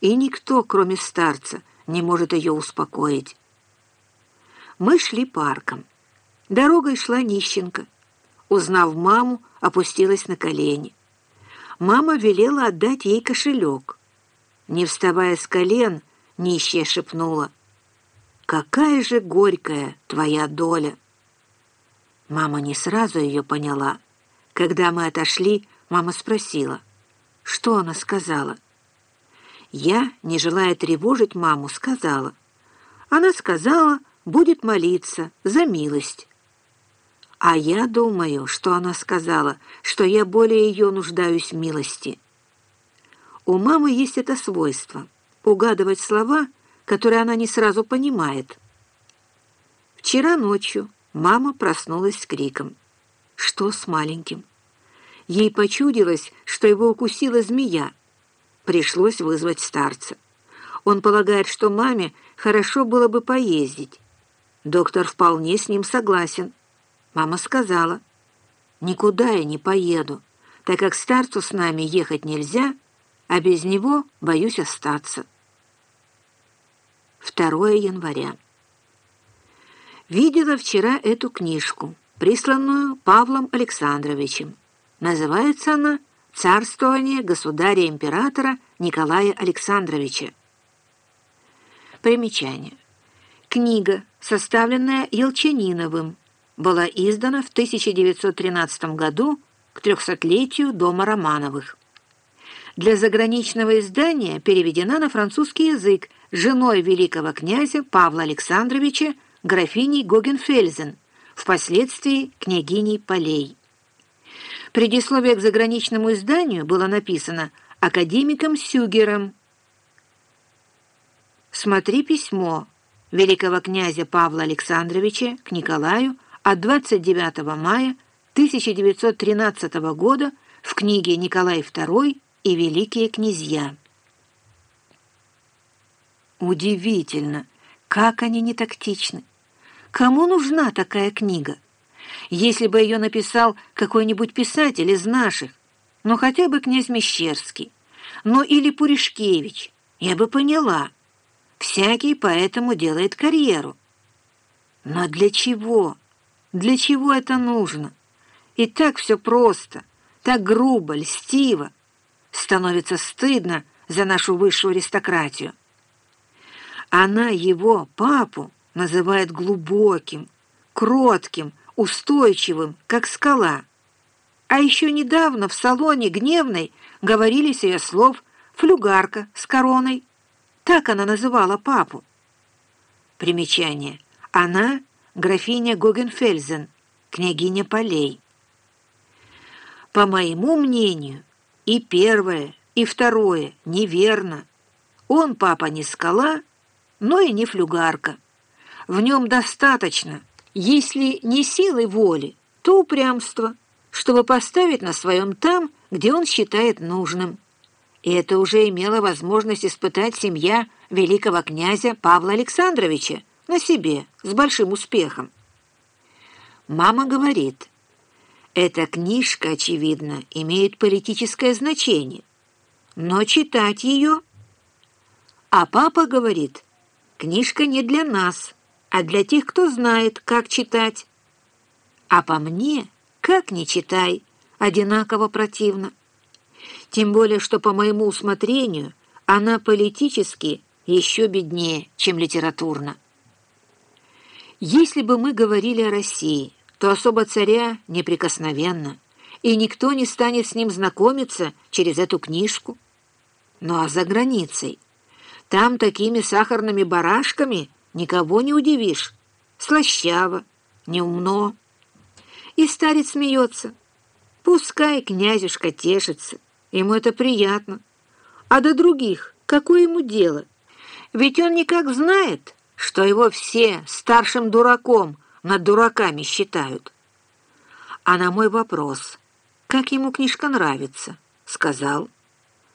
и никто, кроме старца, не может ее успокоить. Мы шли парком. Дорогой шла нищенка. Узнав маму, опустилась на колени. Мама велела отдать ей кошелек. Не вставая с колен, нищая шепнула. «Какая же горькая твоя доля!» Мама не сразу ее поняла. Когда мы отошли, мама спросила, что она сказала. Я, не желая тревожить маму, сказала. Она сказала, будет молиться за милость. А я думаю, что она сказала, что я более ее нуждаюсь в милости. У мамы есть это свойство — угадывать слова, которые она не сразу понимает. Вчера ночью мама проснулась с криком. Что с маленьким? Ей почудилось, что его укусила змея. Пришлось вызвать старца. Он полагает, что маме хорошо было бы поездить. Доктор вполне с ним согласен. Мама сказала, «Никуда я не поеду, так как старцу с нами ехать нельзя, а без него боюсь остаться». 2 января. Видела вчера эту книжку, присланную Павлом Александровичем. Называется она «Царствование государя-императора Николая Александровича». Примечание. Книга, составленная Елчаниновым, была издана в 1913 году к трехсотлетию Дома Романовых. Для заграничного издания переведена на французский язык женой великого князя Павла Александровича графиней Гогенфельзен, впоследствии княгиней Полей. Предисловие к заграничному изданию было написано академиком Сюгером. Смотри письмо великого князя Павла Александровича к Николаю от 29 мая 1913 года в книге «Николай II и великие князья». Удивительно, как они не тактичны. Кому нужна такая книга? Если бы ее написал какой-нибудь писатель из наших, ну хотя бы князь Мещерский, ну или Пуришкевич, я бы поняла. Всякий поэтому делает карьеру. Но для чего? Для чего это нужно? И так все просто, так грубо, льстиво. Становится стыдно за нашу высшую аристократию. Она его, папу, называет глубоким, кротким, устойчивым, как скала. А еще недавно в салоне гневной говорили ее слов «флюгарка с короной». Так она называла папу. Примечание. Она — графиня Гогенфельзен, княгиня Полей. По моему мнению, и первое, и второе неверно. Он, папа, не скала, но и не флюгарка. В нем достаточно — если не силой воли, то упрямство, чтобы поставить на своем там, где он считает нужным. И это уже имела возможность испытать семья великого князя Павла Александровича на себе с большим успехом. Мама говорит, эта книжка, очевидно, имеет политическое значение, но читать ее... А папа говорит, книжка не для нас, а для тех, кто знает, как читать. А по мне, как не читай, одинаково противно. Тем более, что по моему усмотрению она политически еще беднее, чем литературно. Если бы мы говорили о России, то особо царя неприкосновенно, и никто не станет с ним знакомиться через эту книжку. Ну а за границей? Там такими сахарными барашками никого не удивишь. Слащаво, неумно. И старец смеется. Пускай князюшка тешится, ему это приятно. А до других какое ему дело? Ведь он никак знает, что его все старшим дураком над дураками считают. А на мой вопрос, как ему книжка нравится, сказал,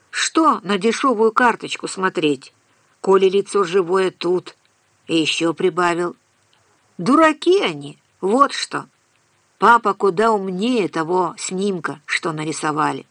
что на дешевую карточку смотреть, коли лицо живое тут — и еще прибавил. Дураки они, вот что. Папа куда умнее того снимка, что нарисовали.